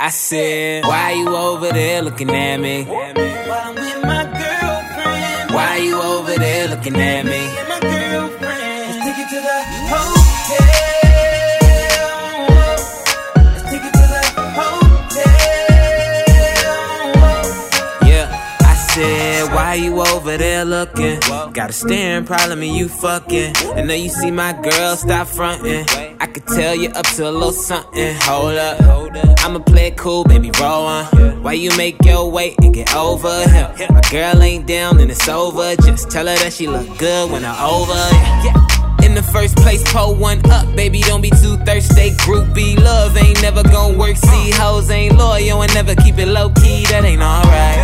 I said, why you over there looking at me? While I'm with my girlfriend. Why you over there looking at me? Over there looking? Got a staring problem and you fucking. And now you see my girl, stop fronting. I could tell you up to a little something. Hold up, I'ma play it cool, baby, roll on. Why you make your way and get over here? My girl ain't down and it's over. Just tell her that she look good when I'm over. In the first place, pull one up, baby. Don't be too thirsty. Groupie love ain't never gonna work. See, hoes ain't loyal and never keep it low key. That ain't alright.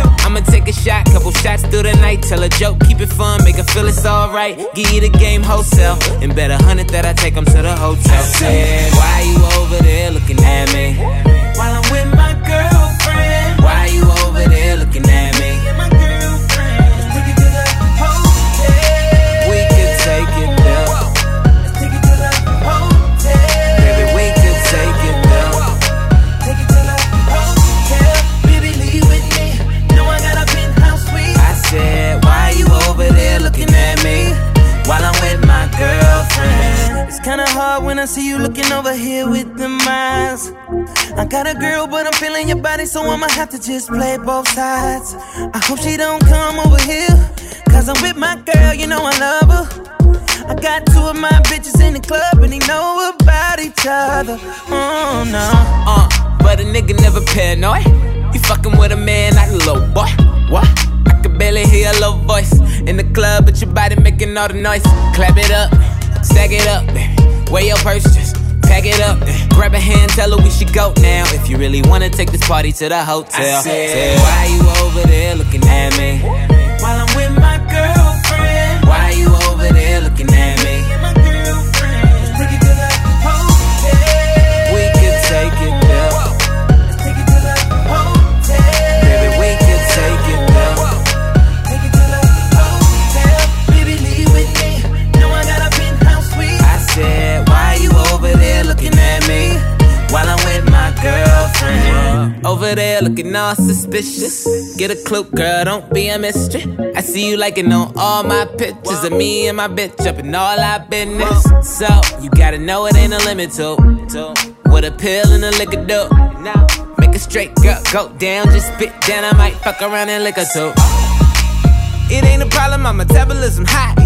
Shot, couple shots through the night. Tell a joke, keep it fun, make her feel it's alright. Give you the game wholesale, and bet a hundred that I take 'em to the hotel. Said, why It's when I see you looking over here with them eyes. I got a girl, but I'm feeling your body, so I'ma have to just play both sides. I hope she don't come over here, cause I'm with my girl, you know I love her. I got two of my bitches in the club, and they know about each other. Oh no. Uh, but a nigga never paranoid. You fucking with a man like a little boy. What? I can barely hear your low voice in the club, but your body making all the noise. Clap it up, stack it up, baby. Wear your purse, just pack it up. Grab a hand, tell her we should go now. If you really wanna take this party to the hotel. I said, why you over there Over there looking all suspicious. Get a clue, girl, don't be a mystery. I see you liking on all my pictures of me and my bitch up in all our business. So, you gotta know it ain't a limit to. What a pill and a liquor do. Make a straight girl go down, just spit down. I might fuck around and lick her too. It ain't a problem, my metabolism high.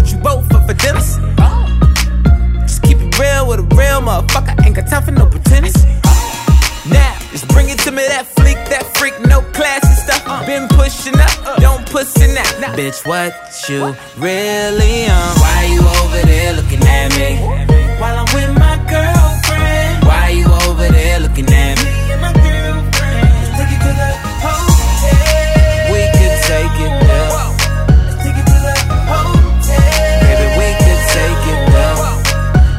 Bitch, what you really on? Why you over there looking at me? While I'm with my girlfriend. Why you over there looking at me? Me and my girlfriend. Let's take it to the hotel. We could take it there. Let's take it to the hotel. Baby, we could take it there.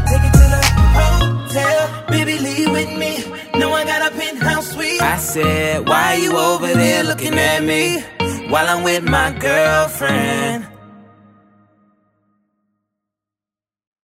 Take it to the hotel. Baby, leave with me. Know I got a penthouse suite. I said, why you over there looking at me? While I'm with my girlfriend.